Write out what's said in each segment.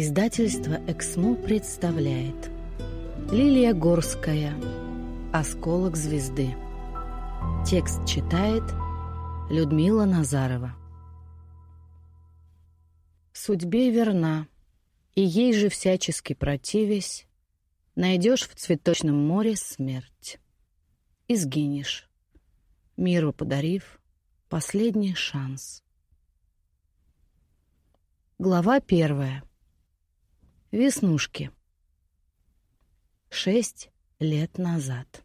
Издательство «Эксмо» представляет Лилия Горская «Осколок звезды» Текст читает Людмила Назарова Судьбе верна, и ей же всячески противясь, Найдешь в цветочном море смерть. И сгинешь, миру подарив последний шанс. Глава первая. Веснушки. Шесть лет назад.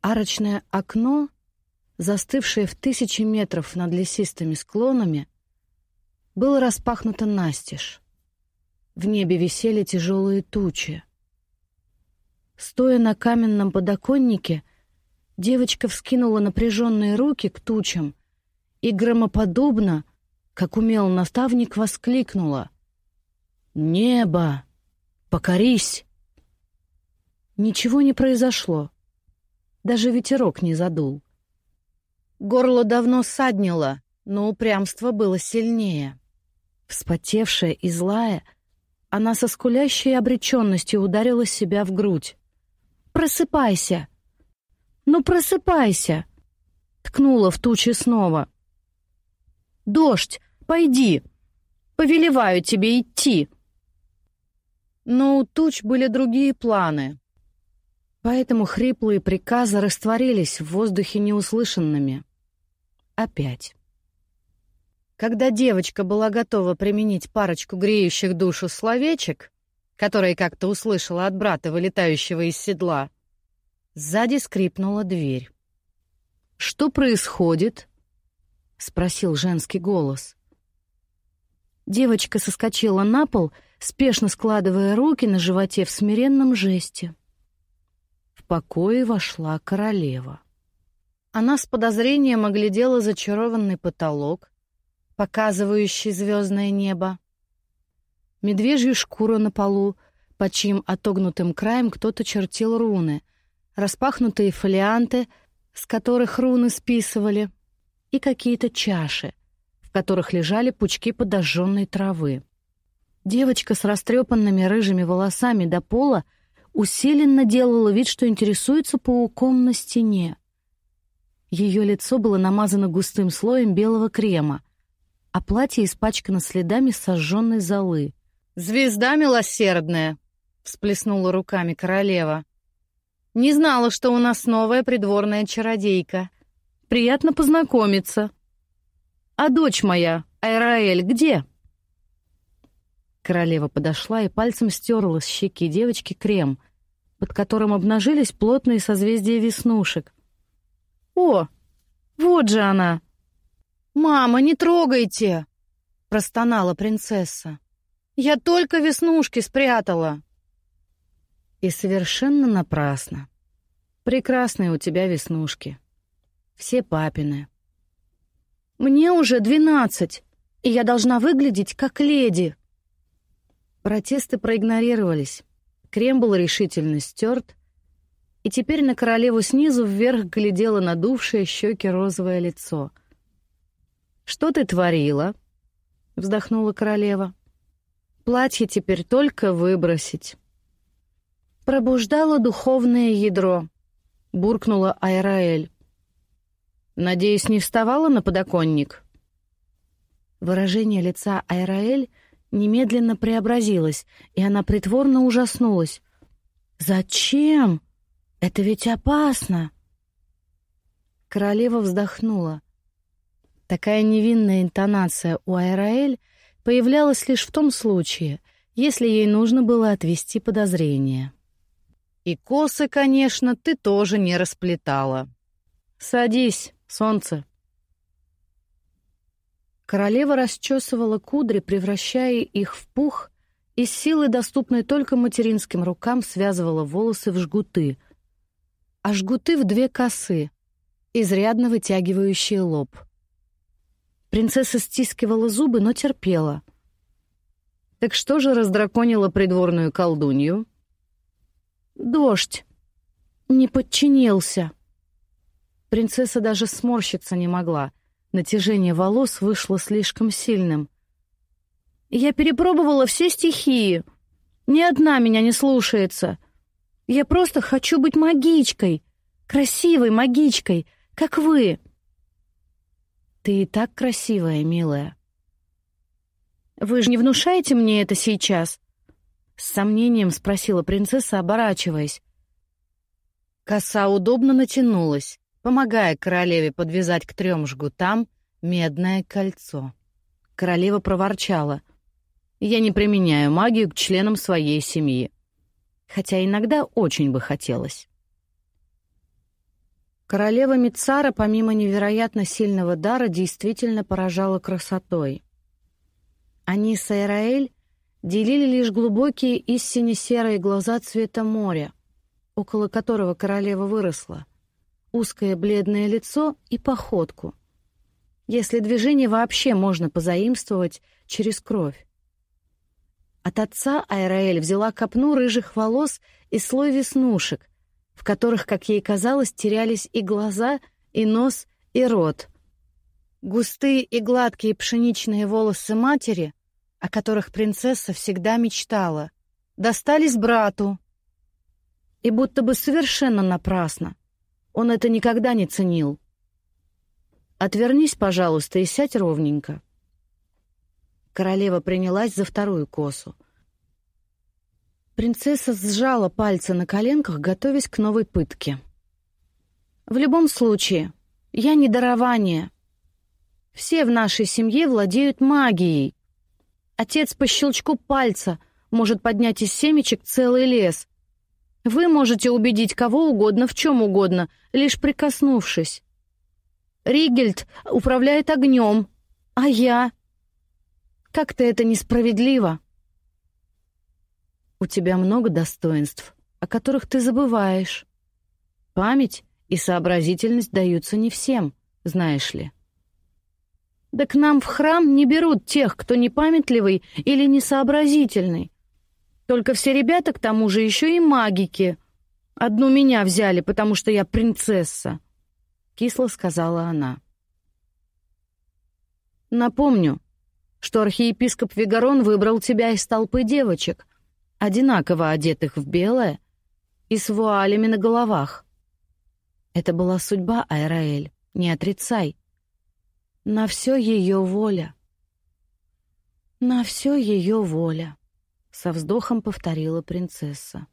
Арочное окно, застывшее в тысячи метров над лесистыми склонами, было распахнуто настежь. В небе висели тяжелые тучи. Стоя на каменном подоконнике, девочка вскинула напряженные руки к тучам и громоподобно, как умел наставник, воскликнула — «Небо! Покорись!» Ничего не произошло. Даже ветерок не задул. Горло давно саднило, но упрямство было сильнее. Вспотевшая и злая, она со скулящей обреченностью ударила себя в грудь. «Просыпайся! Ну, просыпайся!» Ткнула в тучи снова. «Дождь, пойди! Повелеваю тебе идти!» Но у туч были другие планы. Поэтому хриплые приказы растворились в воздухе неуслышанными. Опять. Когда девочка была готова применить парочку греющих душу словечек, которые как-то услышала от брата, вылетающего из седла, сзади скрипнула дверь. «Что происходит?» — спросил женский голос. Девочка соскочила на пол — спешно складывая руки на животе в смиренном жесте. В покое вошла королева. Она с подозрением оглядела зачарованный потолок, показывающий звездное небо, медвежью шкуру на полу, под чьим отогнутым краем кто-то чертил руны, распахнутые фолианты, с которых руны списывали, и какие-то чаши, в которых лежали пучки подожженной травы. Девочка с растрепанными рыжими волосами до пола усиленно делала вид, что интересуется пауком на стене. Ее лицо было намазано густым слоем белого крема, а платье испачкано следами сожженной золы. «Звезда милосердная!» — всплеснула руками королева. «Не знала, что у нас новая придворная чародейка. Приятно познакомиться. А дочь моя, Айраэль, где?» Королева подошла и пальцем стерла с щеки девочки крем, под которым обнажились плотные созвездия веснушек. «О, вот же она!» «Мама, не трогайте!» — простонала принцесса. «Я только веснушки спрятала!» И совершенно напрасно. Прекрасные у тебя веснушки. Все папины. Мне уже двенадцать, и я должна выглядеть как леди. Протесты проигнорировались. Крем был решительно стерт, и теперь на королеву снизу вверх глядело надувшее щеки розовое лицо. «Что ты творила?» — вздохнула королева. «Платье теперь только выбросить». «Пробуждала духовное ядро», — буркнула Айраэль. «Надеюсь, не вставала на подоконник?» Выражение лица Айраэль — немедленно преобразилась, и она притворно ужаснулась. «Зачем? Это ведь опасно!» Королева вздохнула. Такая невинная интонация у Айраэль появлялась лишь в том случае, если ей нужно было отвести подозрение. «И косы, конечно, ты тоже не расплетала. Садись, солнце!» Королева расчесывала кудри, превращая их в пух, и с силой, доступной только материнским рукам, связывала волосы в жгуты. А жгуты в две косы, изрядно вытягивающие лоб. Принцесса стискивала зубы, но терпела. Так что же раздраконила придворную колдунью? Дождь. Не подчинился. Принцесса даже сморщиться не могла — Натяжение волос вышло слишком сильным. Я перепробовала все стихии. Ни одна меня не слушается. Я просто хочу быть магичкой, красивой магичкой, как вы. Ты и так красивая, милая. Вы же не внушаете мне это сейчас? С сомнением спросила принцесса, оборачиваясь. Коса удобно натянулась, помогая королеве подвязать к трем жгутам медное кольцо. Королева проворчала. «Я не применяю магию к членам своей семьи. Хотя иногда очень бы хотелось». Королева Мицара, помимо невероятно сильного дара, действительно поражала красотой. Они с Айраэль делили лишь глубокие и сине-серые глаза цвета моря, около которого королева выросла, узкое бледное лицо и походку, если движение вообще можно позаимствовать через кровь. От отца Айраэль взяла копну рыжих волос и слой веснушек, в которых, как ей казалось, терялись и глаза, и нос, и рот. Густые и гладкие пшеничные волосы матери, о которых принцесса всегда мечтала, достались брату. И будто бы совершенно напрасно. Он это никогда не ценил. «Отвернись, пожалуйста, и сядь ровненько». Королева принялась за вторую косу. Принцесса сжала пальцы на коленках, готовясь к новой пытке. «В любом случае, я не дарование. Все в нашей семье владеют магией. Отец по щелчку пальца может поднять из семечек целый лес. Вы можете убедить кого угодно в чем угодно, лишь прикоснувшись. Ригельд управляет огнем, а я... Как-то это несправедливо». У тебя много достоинств, о которых ты забываешь. Память и сообразительность даются не всем, знаешь ли. Да к нам в храм не берут тех, кто непамятливый или несообразительный. Только все ребята к тому же еще и магики. Одну меня взяли, потому что я принцесса, кисло сказала она. Напомню, что архиепископ Вигарон выбрал тебя из толпы девочек, одинаково одетых в белое и с вуалями на головах. Это была судьба Айраэль, не отрицай. На все ее воля. На все ее воля, со вздохом повторила принцесса.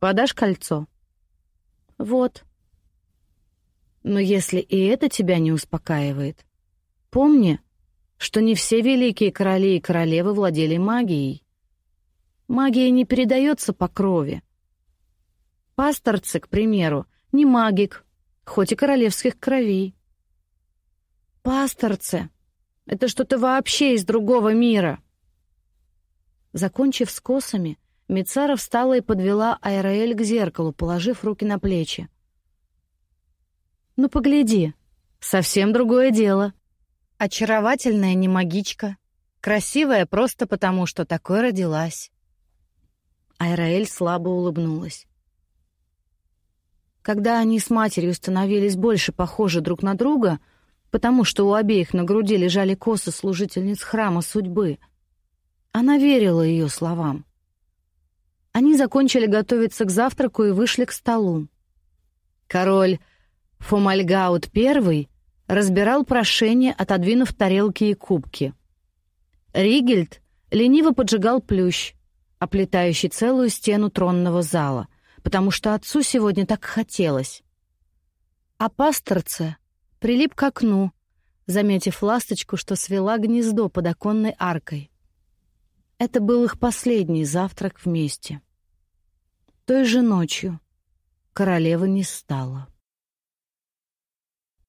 Подашь кольцо? Вот. Но если и это тебя не успокаивает, помни, что не все великие короли и королевы владели магией. Магия не передается по крови. Пасторцы, к примеру, не магик, хоть и королевских кровей. Пасторцы — это что-то вообще из другого мира. Закончив с косами, Мицара встала и подвела Айраэль к зеркалу, положив руки на плечи. «Ну, погляди, совсем другое дело. Очаровательная не магичка, красивая просто потому, что такой родилась. Айраэль слабо улыбнулась. Когда они с матерью становились больше похожи друг на друга, потому что у обеих на груди лежали косы служительниц храма судьбы, она верила ее словам. Они закончили готовиться к завтраку и вышли к столу. Король Фомальгаут I разбирал прошение, отодвинув тарелки и кубки. Ригельд лениво поджигал плющ, оплетающий целую стену тронного зала, потому что отцу сегодня так хотелось. А пасторце прилип к окну, заметив ласточку, что свела гнездо под оконной аркой. Это был их последний завтрак вместе. Той же ночью королева не стала.